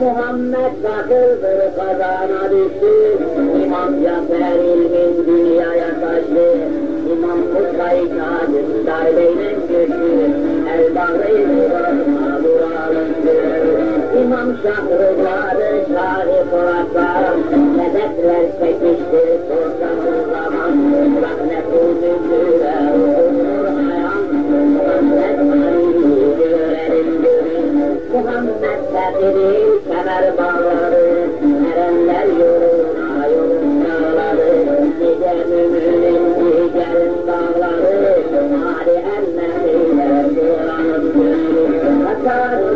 Muhammed bakıldır kazana düştü İmam Cafer ilmin dünyaya taştı İmam Kutay Kazım darbeyle göçtü El Bahreyn'i mağdur alındı İmam kemer bağları, erenler yoluna yolun dağları, nice müminin nicerin dağları, Ali Emmeli'yle Kur'an'ın gülü,